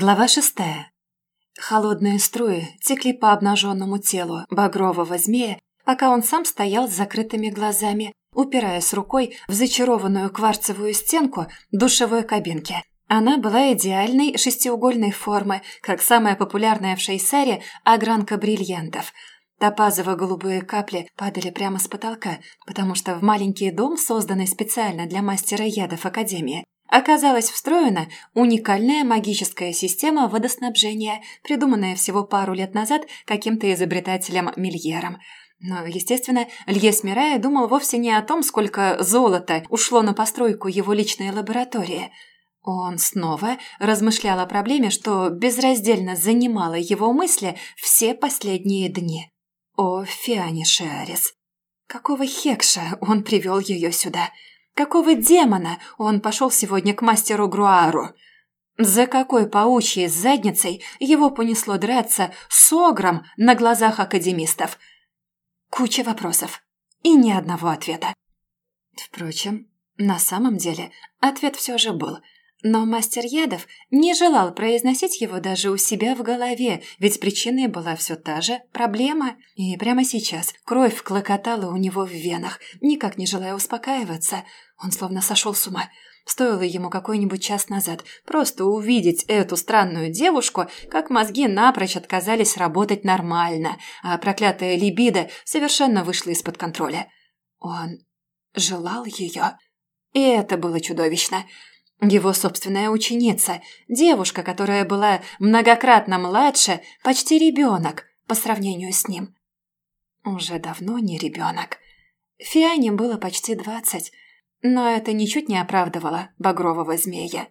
Глава шестая. Холодные струи текли по обнаженному телу багрового змея, пока он сам стоял с закрытыми глазами, упираясь рукой в зачарованную кварцевую стенку душевой кабинки. Она была идеальной шестиугольной формы, как самая популярная в Шейсаре огранка бриллиантов. Топазово-голубые капли падали прямо с потолка, потому что в маленький дом, созданный специально для мастера ядов Академии, Оказалась встроена уникальная магическая система водоснабжения, придуманная всего пару лет назад каким-то изобретателем Мильером. Но, естественно, Льес Мирая думал вовсе не о том, сколько золота ушло на постройку его личной лаборатории. Он снова размышлял о проблеме, что безраздельно занимало его мысли все последние дни. О Фиане Шиарис. Какого хекша он привел ее сюда? — Какого демона он пошел сегодня к мастеру Груару? За какой паучьей задницей его понесло драться с огром на глазах академистов? Куча вопросов и ни одного ответа. Впрочем, на самом деле ответ все же был – но мастер ядов не желал произносить его даже у себя в голове, ведь причиной была все та же проблема. И прямо сейчас кровь клокотала у него в венах, никак не желая успокаиваться. Он словно сошел с ума. Стоило ему какой-нибудь час назад просто увидеть эту странную девушку, как мозги напрочь отказались работать нормально, а проклятая либидо совершенно вышла из-под контроля. Он желал ее. И это было чудовищно. Его собственная ученица, девушка, которая была многократно младше, почти ребенок по сравнению с ним. Уже давно не ребенок. Фиане было почти двадцать, но это ничуть не оправдывало багрового змея.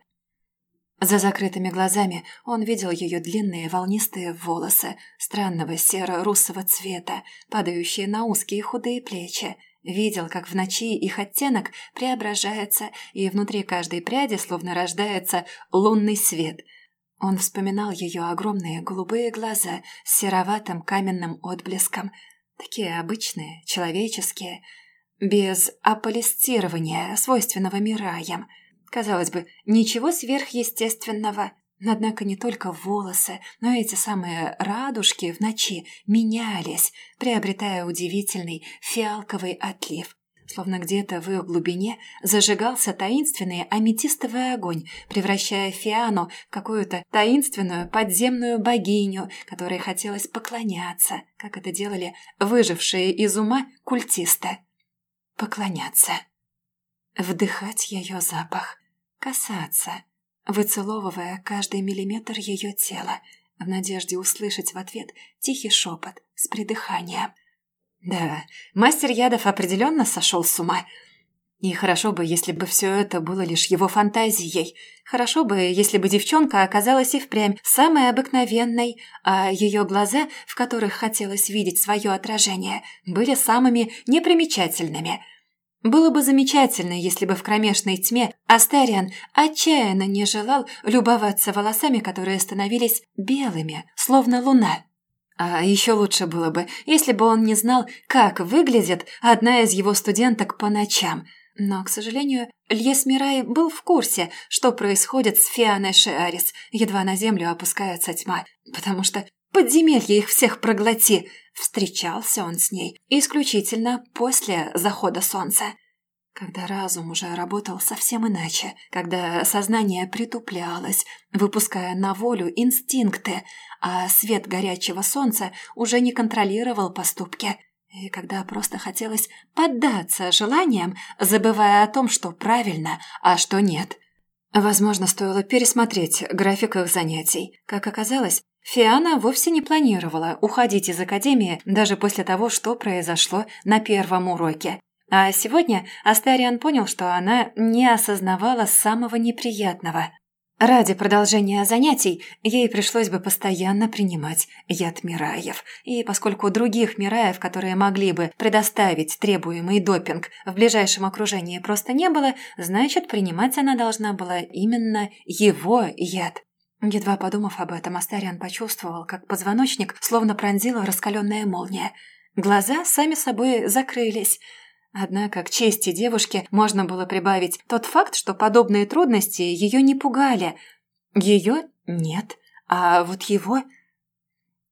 За закрытыми глазами он видел ее длинные волнистые волосы странного серо-русого цвета, падающие на узкие худые плечи, Видел, как в ночи их оттенок преображается, и внутри каждой пряди словно рождается лунный свет. Он вспоминал ее огромные голубые глаза с сероватым каменным отблеском. Такие обычные, человеческие, без аполистирования, свойственного мираям. Казалось бы, ничего сверхъестественного. Однако не только волосы, но эти самые радужки в ночи менялись, приобретая удивительный фиалковый отлив. Словно где-то в их глубине зажигался таинственный аметистовый огонь, превращая Фиану в какую-то таинственную подземную богиню, которой хотелось поклоняться, как это делали выжившие из ума культисты. Поклоняться. Вдыхать ее запах. Касаться выцеловывая каждый миллиметр ее тела, в надежде услышать в ответ тихий шепот с придыханием. Да, мастер ядов определенно сошел с ума. И хорошо бы, если бы все это было лишь его фантазией. Хорошо бы, если бы девчонка оказалась и впрямь самой обыкновенной, а ее глаза, в которых хотелось видеть свое отражение, были самыми непримечательными – было бы замечательно, если бы в кромешной тьме Астариан отчаянно не желал любоваться волосами, которые становились белыми, словно луна. А еще лучше было бы, если бы он не знал, как выглядит одна из его студенток по ночам. Но, к сожалению, Льес Мирай был в курсе, что происходит с Фианой Шиарис, едва на землю опускается тьма, потому что подземелье их всех проглоти – Встречался он с ней исключительно после захода солнца. Когда разум уже работал совсем иначе, когда сознание притуплялось, выпуская на волю инстинкты, а свет горячего солнца уже не контролировал поступки, и когда просто хотелось поддаться желаниям, забывая о том, что правильно, а что нет. Возможно, стоило пересмотреть график их занятий. Как оказалось, Фиана вовсе не планировала уходить из академии даже после того, что произошло на первом уроке. А сегодня Астариан понял, что она не осознавала самого неприятного. Ради продолжения занятий ей пришлось бы постоянно принимать яд Мираев. И поскольку других Мираев, которые могли бы предоставить требуемый допинг, в ближайшем окружении просто не было, значит, принимать она должна была именно его яд. Едва подумав об этом, Астариан почувствовал, как позвоночник словно пронзила раскаленная молния. Глаза сами собой закрылись. Однако к чести девушки можно было прибавить тот факт, что подобные трудности ее не пугали. Ее Нет, а вот его...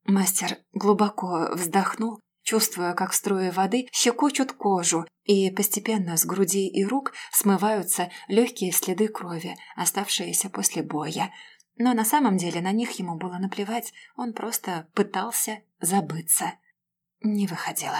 Мастер глубоко вздохнул, чувствуя, как струи воды щекочут кожу, и постепенно с груди и рук смываются легкие следы крови, оставшиеся после боя. Но на самом деле на них ему было наплевать, он просто пытался забыться. Не выходило.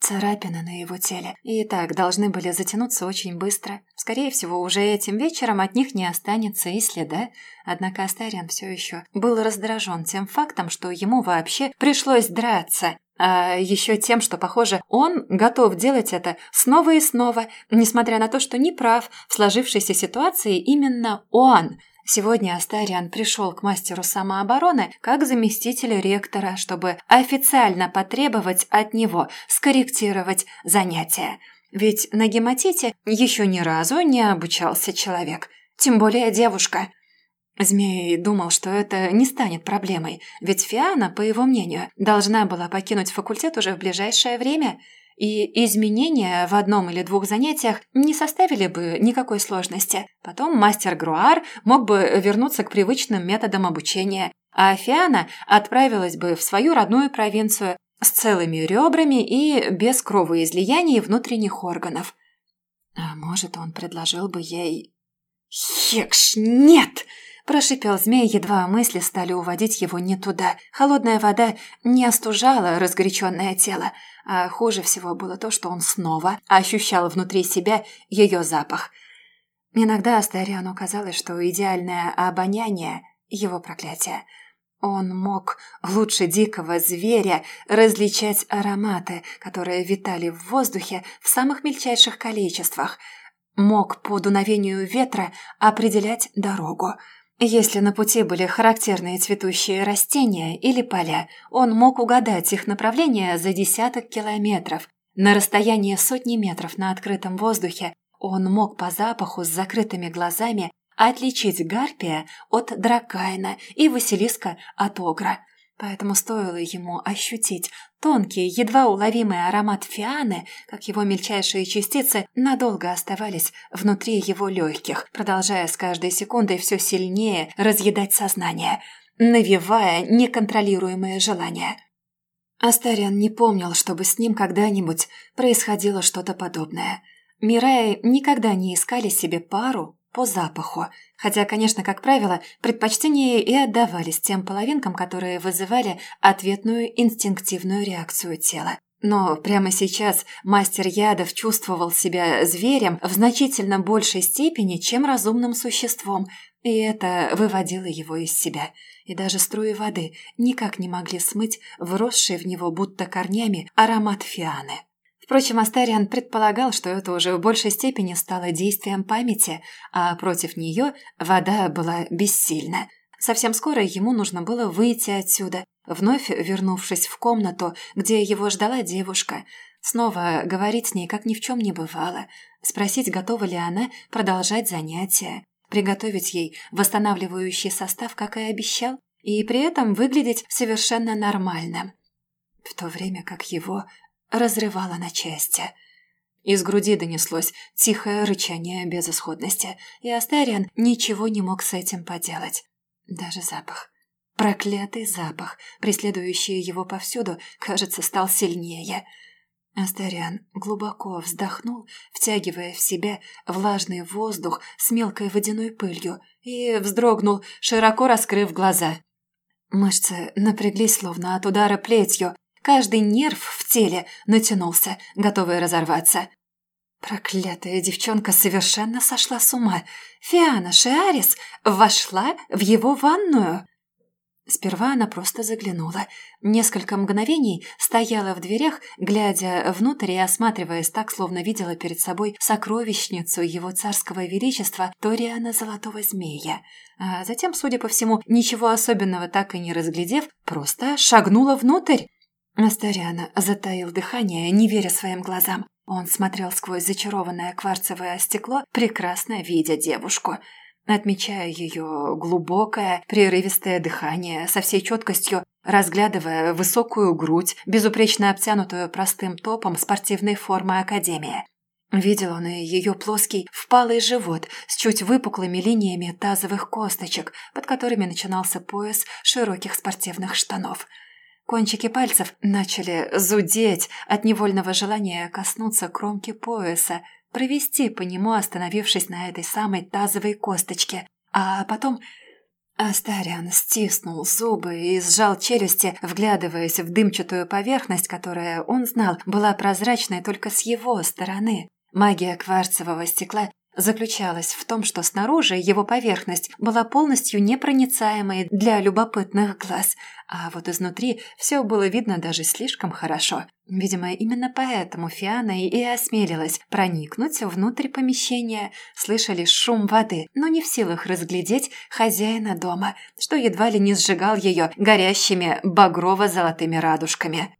Царапины на его теле и так должны были затянуться очень быстро. Скорее всего, уже этим вечером от них не останется и следа. Однако Астариан все еще был раздражен тем фактом, что ему вообще пришлось драться. А еще тем, что, похоже, он готов делать это снова и снова, несмотря на то, что не прав в сложившейся ситуации именно он – Сегодня Астариан пришел к мастеру самообороны как заместитель ректора, чтобы официально потребовать от него скорректировать занятия. Ведь на гематите еще ни разу не обучался человек, тем более девушка. Змей думал, что это не станет проблемой, ведь Фиана, по его мнению, должна была покинуть факультет уже в ближайшее время – и изменения в одном или двух занятиях не составили бы никакой сложности. Потом мастер Груар мог бы вернуться к привычным методам обучения, а Фиана отправилась бы в свою родную провинцию с целыми ребрами и без кровоизлияний внутренних органов. А может, он предложил бы ей... «Хекш, нет!» Прошипел змей, едва мысли стали уводить его не туда. Холодная вода не остужала разгоряченное тело, а хуже всего было то, что он снова ощущал внутри себя ее запах. Иногда Астариану казалось, что идеальное обоняние – его проклятие. Он мог лучше дикого зверя различать ароматы, которые витали в воздухе в самых мельчайших количествах, мог по дуновению ветра определять дорогу – если на пути были характерные цветущие растения или поля, он мог угадать их направление за десяток километров. На расстоянии сотни метров на открытом воздухе он мог по запаху с закрытыми глазами отличить гарпия от дракайна и василиска от огра. Поэтому стоило ему ощутить тонкий, едва уловимый аромат фианы, как его мельчайшие частицы надолго оставались внутри его легких, продолжая с каждой секундой все сильнее разъедать сознание, навевая неконтролируемое желание. Астариан не помнил, чтобы с ним когда-нибудь происходило что-то подобное. Мираи никогда не искали себе пару по запаху, хотя, конечно, как правило, предпочтения и отдавались тем половинкам, которые вызывали ответную инстинктивную реакцию тела. Но прямо сейчас мастер ядов чувствовал себя зверем в значительно большей степени, чем разумным существом, и это выводило его из себя. И даже струи воды никак не могли смыть вросший в него будто корнями аромат фианы. Впрочем, Астариан предполагал, что это уже в большей степени стало действием памяти, а против нее вода была бессильна. Совсем скоро ему нужно было выйти отсюда, вновь вернувшись в комнату, где его ждала девушка, снова говорить с ней, как ни в чем не бывало, спросить, готова ли она продолжать занятия, приготовить ей восстанавливающий состав, как и обещал, и при этом выглядеть совершенно нормально. В то время как его разрывало на части. Из груди донеслось тихое рычание безысходности, и Астариан ничего не мог с этим поделать. Даже запах. Проклятый запах, преследующий его повсюду, кажется, стал сильнее. Астариан глубоко вздохнул, втягивая в себя влажный воздух с мелкой водяной пылью, и вздрогнул, широко раскрыв глаза. Мышцы напряглись, словно от удара плетью, Каждый нерв в теле натянулся, готовый разорваться. Проклятая девчонка совершенно сошла с ума. Фиана Шиарис вошла в его ванную. Сперва она просто заглянула. Несколько мгновений стояла в дверях, глядя внутрь и осматриваясь так, словно видела перед собой сокровищницу его царского величества Ториана Золотого Змея. А затем, судя по всему, ничего особенного так и не разглядев, просто шагнула внутрь. Астаряна затаил дыхание, не веря своим глазам. Он смотрел сквозь зачарованное кварцевое стекло, прекрасно видя девушку. Отмечая ее глубокое, прерывистое дыхание со всей четкостью, разглядывая высокую грудь, безупречно обтянутую простым топом спортивной формы Академии. Видел он и ее плоский, впалый живот с чуть выпуклыми линиями тазовых косточек, под которыми начинался пояс широких спортивных штанов. Кончики пальцев начали зудеть от невольного желания коснуться кромки пояса, провести по нему, остановившись на этой самой тазовой косточке, а потом... Астариан стиснул зубы и сжал челюсти, вглядываясь в дымчатую поверхность, которая, он знал, была прозрачной только с его стороны. Магия кварцевого стекла заключалась в том, что снаружи его поверхность была полностью непроницаемой для любопытных глаз, а вот изнутри все было видно даже слишком хорошо. Видимо, именно поэтому Фиана и осмелилась проникнуть внутрь помещения, слышали шум воды, но не в силах разглядеть хозяина дома, что едва ли не сжигал ее горящими багрово-золотыми радужками.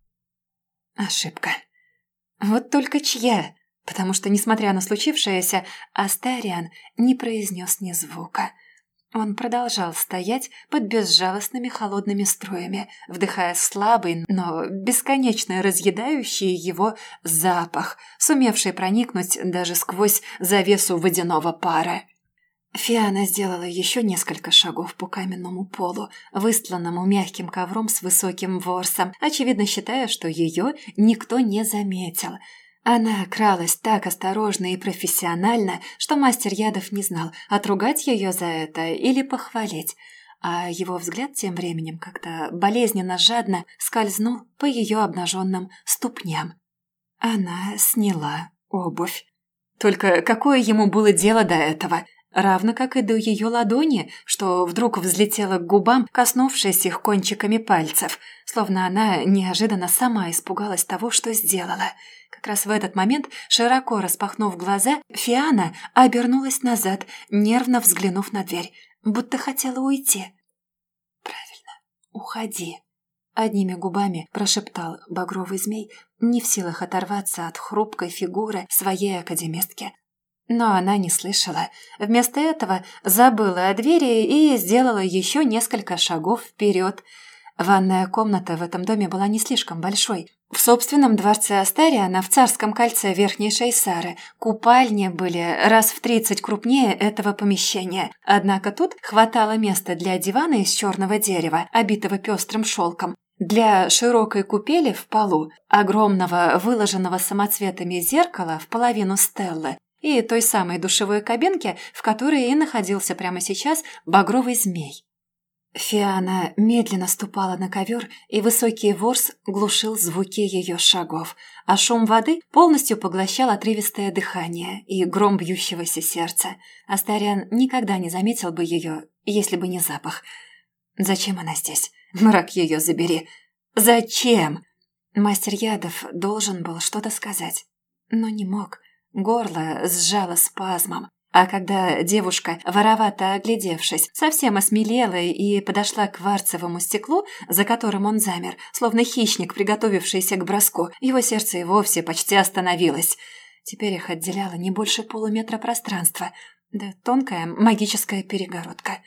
Ошибка. Вот только чья? Потому что, несмотря на случившееся, Астариан не произнес ни звука. Он продолжал стоять под безжалостными холодными струями, вдыхая слабый, но бесконечно разъедающий его запах, сумевший проникнуть даже сквозь завесу водяного пара. Фиана сделала еще несколько шагов по каменному полу, выстланному мягким ковром с высоким ворсом, очевидно считая, что ее никто не заметил – она кралась так осторожно и профессионально, что мастер ядов не знал, отругать ее за это или похвалить. А его взгляд тем временем как-то болезненно жадно скользнул по ее обнаженным ступням. Она сняла обувь. Только какое ему было дело до этого? Равно как и до ее ладони, что вдруг взлетела к губам, коснувшись их кончиками пальцев, словно она неожиданно сама испугалась того, что сделала – как раз в этот момент, широко распахнув глаза, Фиана обернулась назад, нервно взглянув на дверь, будто хотела уйти. «Правильно, уходи», — одними губами прошептал багровый змей, не в силах оторваться от хрупкой фигуры своей академистки. Но она не слышала. Вместо этого забыла о двери и сделала еще несколько шагов вперед — Ванная комната в этом доме была не слишком большой. В собственном дворце Астариана в царском кольце Верхней Шейсары купальни были раз в тридцать крупнее этого помещения. Однако тут хватало места для дивана из черного дерева, обитого пестрым шелком, для широкой купели в полу, огромного выложенного самоцветами зеркала в половину стеллы и той самой душевой кабинки, в которой и находился прямо сейчас багровый змей. Фиана медленно ступала на ковер, и высокий ворс глушил звуки ее шагов, а шум воды полностью поглощал отрывистое дыхание и гром бьющегося сердца. Астариан никогда не заметил бы ее, если бы не запах. Зачем она здесь? Мрак ее забери. Зачем? Мастер ядов должен был что-то сказать, но не мог. Горло сжало спазмом. А когда девушка, воровато оглядевшись, совсем осмелела и подошла к кварцевому стеклу, за которым он замер, словно хищник, приготовившийся к броску, его сердце и вовсе почти остановилось. Теперь их отделяло не больше полуметра пространства, да тонкая магическая перегородка.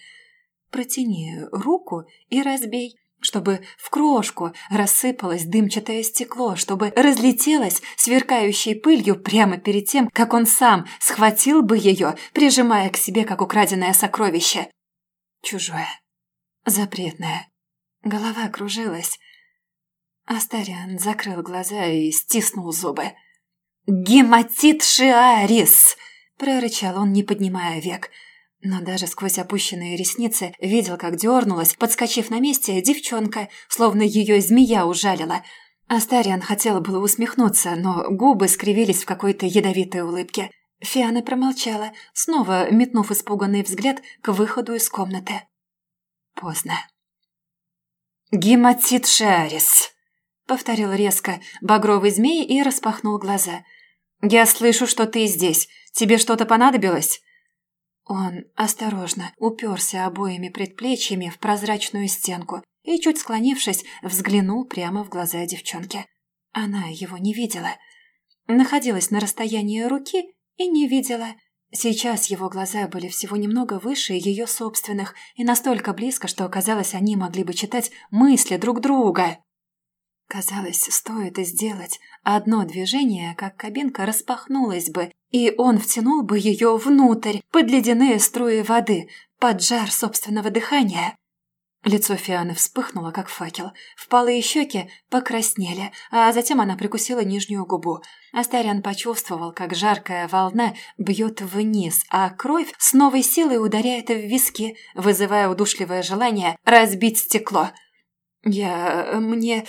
«Протяни руку и разбей», чтобы в крошку рассыпалось дымчатое стекло, чтобы разлетелось сверкающей пылью прямо перед тем, как он сам схватил бы ее, прижимая к себе, как украденное сокровище. Чужое. Запретное. Голова кружилась. Астариан закрыл глаза и стиснул зубы. «Гематит Шиарис!» – прорычал он, не поднимая век – но даже сквозь опущенные ресницы видел, как дернулась, подскочив на месте, девчонка, словно ее змея ужалила. Астариан хотела было усмехнуться, но губы скривились в какой-то ядовитой улыбке. Фиана промолчала, снова метнув испуганный взгляд к выходу из комнаты. Поздно. «Гематит Шарис», — повторил резко багровый змей и распахнул глаза. «Я слышу, что ты здесь. Тебе что-то понадобилось?» Он осторожно уперся обоими предплечьями в прозрачную стенку и, чуть склонившись, взглянул прямо в глаза девчонки. Она его не видела. Находилась на расстоянии руки и не видела. Сейчас его глаза были всего немного выше ее собственных и настолько близко, что, казалось, они могли бы читать мысли друг друга. Казалось, стоит сделать одно движение, как кабинка распахнулась бы, и он втянул бы ее внутрь, под ледяные струи воды, под жар собственного дыхания. Лицо Фианы вспыхнуло, как факел. Впалые щеки покраснели, а затем она прикусила нижнюю губу. Астариан почувствовал, как жаркая волна бьет вниз, а кровь с новой силой ударяет в виски, вызывая удушливое желание разбить стекло. «Я... мне...»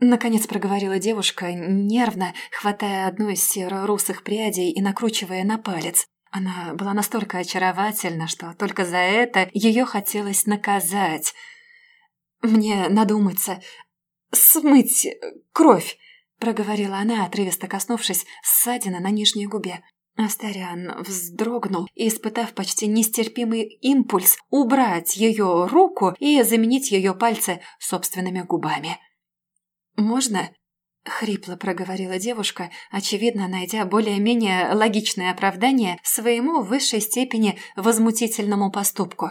Наконец проговорила девушка, нервно, хватая одну из серо-русых прядей и накручивая на палец. Она была настолько очаровательна, что только за это ее хотелось наказать. «Мне надо умыться, смыть кровь», — проговорила она, отрывисто коснувшись ссадины на нижней губе. Астариан вздрогнул, испытав почти нестерпимый импульс убрать ее руку и заменить ее пальцы собственными губами. «Можно?» — хрипло проговорила девушка, очевидно найдя более-менее логичное оправдание своему в высшей степени возмутительному поступку.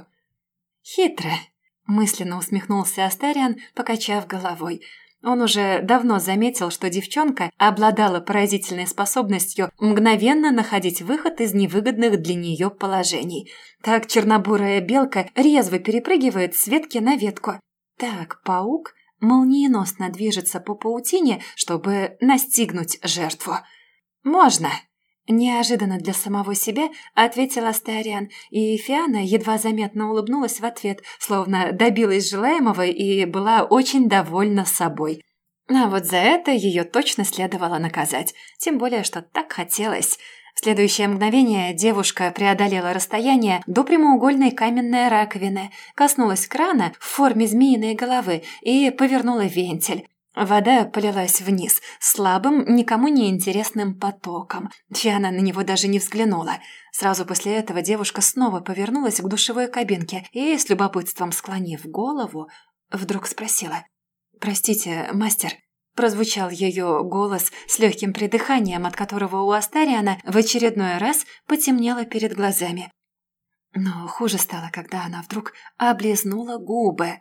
«Хитро», — мысленно усмехнулся Астариан, покачав головой. Он уже давно заметил, что девчонка обладала поразительной способностью мгновенно находить выход из невыгодных для нее положений. Так чернобурая белка резво перепрыгивает с ветки на ветку. Так паук молниеносно движется по паутине, чтобы настигнуть жертву. «Можно!» Неожиданно для самого себя ответил Астариан, и Фиана едва заметно улыбнулась в ответ, словно добилась желаемого и была очень довольна собой. А вот за это ее точно следовало наказать, тем более, что так хотелось – в следующее мгновение девушка преодолела расстояние до прямоугольной каменной раковины, коснулась крана в форме змеиной головы и повернула вентиль. Вода полилась вниз, слабым, никому не интересным потоком. Фиана на него даже не взглянула. Сразу после этого девушка снова повернулась к душевой кабинке и, с любопытством склонив голову, вдруг спросила. «Простите, мастер, Прозвучал ее голос с легким придыханием, от которого у Астариана в очередной раз потемнело перед глазами. Но хуже стало, когда она вдруг облизнула губы.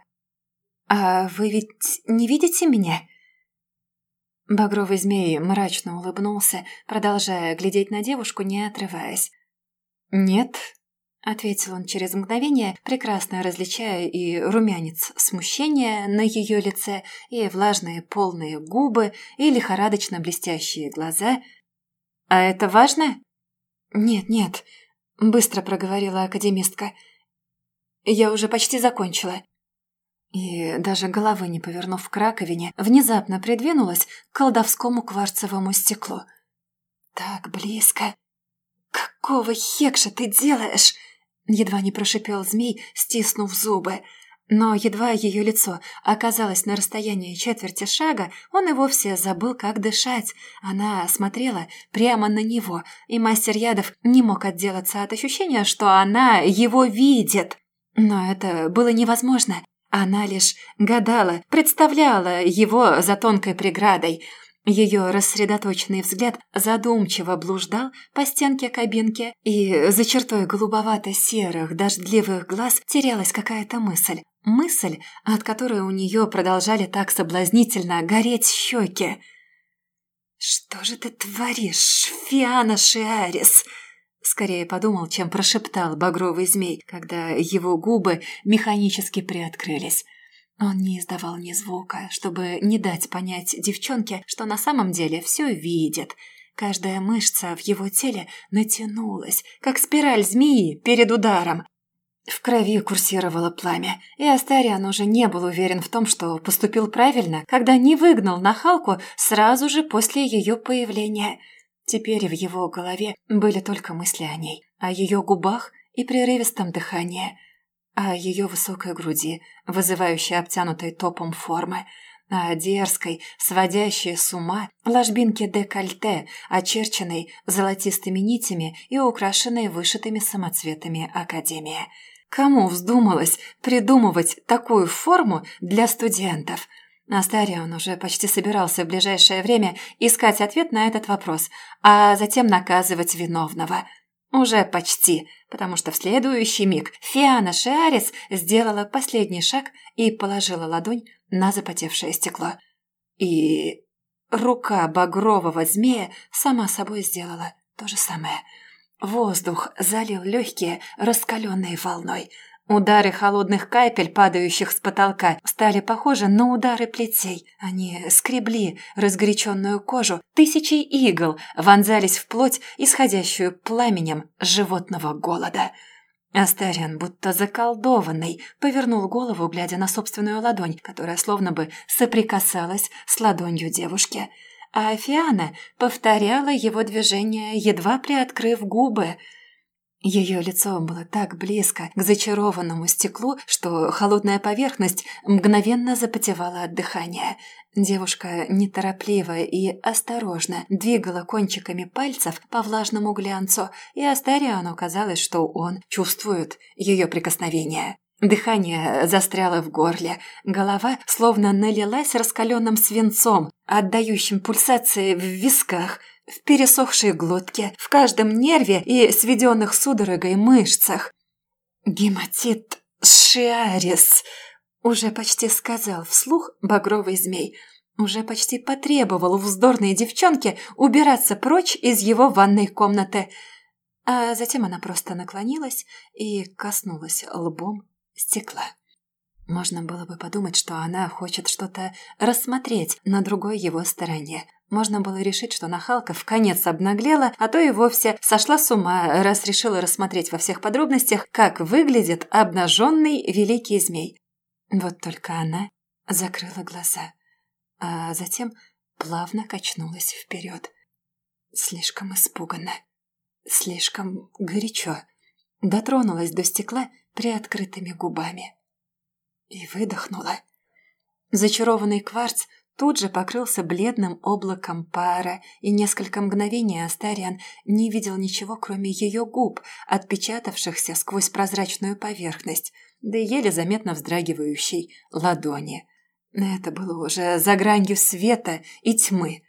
«А вы ведь не видите меня?» Багровый змей мрачно улыбнулся, продолжая глядеть на девушку, не отрываясь. «Нет», — ответил он через мгновение, прекрасно различая и румянец смущения на ее лице, и влажные полные губы, и лихорадочно блестящие глаза. «А это важно?» «Нет, нет», — быстро проговорила академистка. «Я уже почти закончила». И даже головы не повернув к раковине, внезапно придвинулась к колдовскому кварцевому стеклу. «Так близко!» «Какого хекша ты делаешь?» Едва не прошипел змей, стиснув зубы. Но едва ее лицо оказалось на расстоянии четверти шага, он и вовсе забыл, как дышать. Она смотрела прямо на него, и мастер ядов не мог отделаться от ощущения, что она его видит. Но это было невозможно. Она лишь гадала, представляла его за тонкой преградой – ее рассредоточенный взгляд задумчиво блуждал по стенке кабинки, и за чертой голубовато-серых дождливых глаз терялась какая-то мысль. Мысль, от которой у нее продолжали так соблазнительно гореть щеки. «Что же ты творишь, Фиана Шиарис?» Скорее подумал, чем прошептал багровый змей, когда его губы механически приоткрылись. Он не издавал ни звука, чтобы не дать понять девчонке, что на самом деле все видит. Каждая мышца в его теле натянулась, как спираль змеи перед ударом. В крови курсировало пламя, и Астариан уже не был уверен в том, что поступил правильно, когда не выгнал нахалку сразу же после ее появления. Теперь в его голове были только мысли о ней, о ее губах и прерывистом дыхании – о ее высокой груди, вызывающей обтянутой топом формы, о дерзкой, сводящей с ума ложбинке декольте, очерченной золотистыми нитями и украшенной вышитыми самоцветами Академии. Кому вздумалось придумывать такую форму для студентов? Астарион уже почти собирался в ближайшее время искать ответ на этот вопрос, а затем наказывать виновного – уже почти, потому что в следующий миг Фиана Шиарис сделала последний шаг и положила ладонь на запотевшее стекло. И рука багрового змея сама собой сделала то же самое. Воздух залил легкие, раскаленной волной – Удары холодных капель, падающих с потолка, стали похожи на удары плетей. Они скребли разгоряченную кожу, тысячи игл вонзались в плоть, исходящую пламенем животного голода. Астариан, будто заколдованный, повернул голову, глядя на собственную ладонь, которая словно бы соприкасалась с ладонью девушки. А Афиана повторяла его движение, едва приоткрыв губы – ее лицо было так близко к зачарованному стеклу, что холодная поверхность мгновенно запотевала от дыхания. Девушка неторопливо и осторожно двигала кончиками пальцев по влажному глянцу, и Астариану казалось, что он чувствует ее прикосновение. Дыхание застряло в горле, голова словно налилась раскаленным свинцом, отдающим пульсации в висках – в пересохшей глотке, в каждом нерве и сведенных судорогой мышцах. «Гематит шиарис», — уже почти сказал вслух багровый змей, уже почти потребовал вздорной девчонки убираться прочь из его ванной комнаты. А затем она просто наклонилась и коснулась лбом стекла. Можно было бы подумать, что она хочет что-то рассмотреть на другой его стороне, можно было решить, что нахалка в конец обнаглела, а то и вовсе сошла с ума, раз решила рассмотреть во всех подробностях, как выглядит обнаженный великий змей. Вот только она закрыла глаза, а затем плавно качнулась вперед. Слишком испуганно, слишком горячо. Дотронулась до стекла приоткрытыми губами. И выдохнула. Зачарованный кварц тут же покрылся бледным облаком пара, и несколько мгновений Астариан не видел ничего, кроме ее губ, отпечатавшихся сквозь прозрачную поверхность, да и еле заметно вздрагивающей ладони. Это было уже за гранью света и тьмы.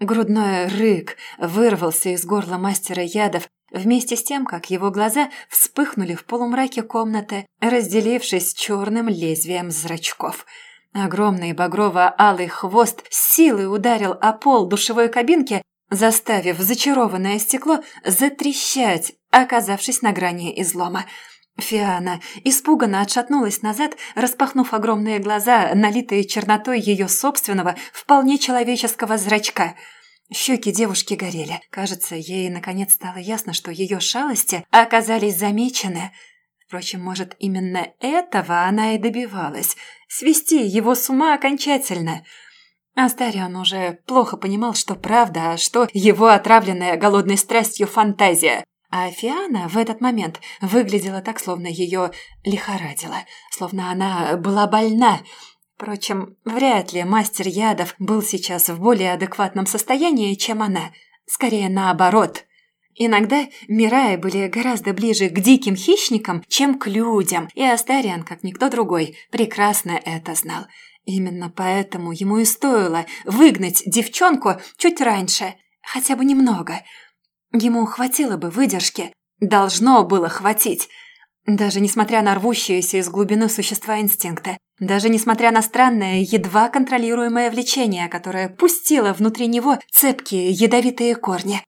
Грудной рык вырвался из горла мастера ядов, вместе с тем, как его глаза вспыхнули в полумраке комнаты, разделившись черным лезвием зрачков – Огромный багрово-алый хвост силой ударил о пол душевой кабинки, заставив зачарованное стекло затрещать, оказавшись на грани излома. Фиана испуганно отшатнулась назад, распахнув огромные глаза, налитые чернотой ее собственного, вполне человеческого зрачка. Щеки девушки горели. Кажется, ей наконец стало ясно, что ее шалости оказались замечены – Впрочем, может, именно этого она и добивалась – свести его с ума окончательно. Астарион уже плохо понимал, что правда, а что его отравленная голодной страстью фантазия. А Фиана в этот момент выглядела так, словно ее лихорадило, словно она была больна. Впрочем, вряд ли мастер ядов был сейчас в более адекватном состоянии, чем она. Скорее наоборот – Иногда Мираи были гораздо ближе к диким хищникам, чем к людям, и Астариан, как никто другой, прекрасно это знал. Именно поэтому ему и стоило выгнать девчонку чуть раньше, хотя бы немного. Ему хватило бы выдержки, должно было хватить. Даже несмотря на рвущиеся из глубины существа инстинкта, даже несмотря на странное, едва контролируемое влечение, которое пустило внутри него цепкие ядовитые корни.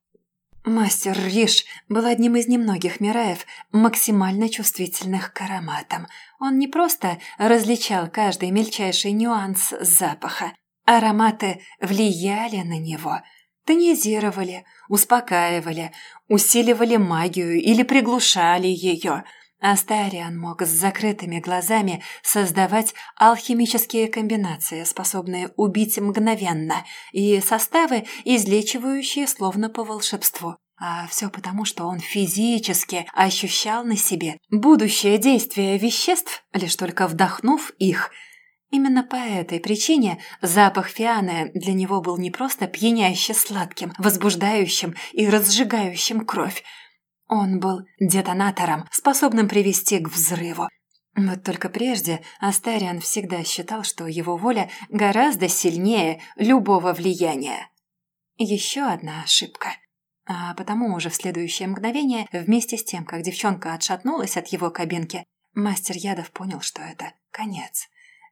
Мастер Риш был одним из немногих Мираев, максимально чувствительных к ароматам. Он не просто различал каждый мельчайший нюанс запаха. Ароматы влияли на него, тонизировали, успокаивали, усиливали магию или приглушали ее – Астариан мог с закрытыми глазами создавать алхимические комбинации, способные убить мгновенно, и составы, излечивающие словно по волшебству. А все потому, что он физически ощущал на себе будущее действие веществ, лишь только вдохнув их. Именно по этой причине запах фианы для него был не просто пьяняще сладким, возбуждающим и разжигающим кровь, он был детонатором, способным привести к взрыву. Вот только прежде Астариан всегда считал, что его воля гораздо сильнее любого влияния. Еще одна ошибка. А потому уже в следующее мгновение, вместе с тем, как девчонка отшатнулась от его кабинки, мастер ядов понял, что это конец.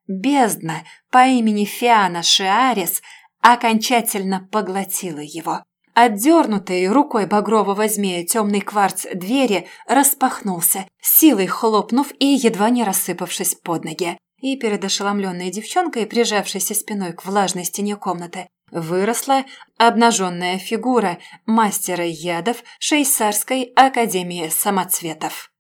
Бездна по имени Фиана Шиарис окончательно поглотила его. Отдернутый рукой багрового змея темный кварц двери распахнулся, силой хлопнув и едва не рассыпавшись под ноги. И перед ошеломленной девчонкой, прижавшейся спиной к влажной стене комнаты, выросла обнаженная фигура мастера ядов Шейсарской академии самоцветов.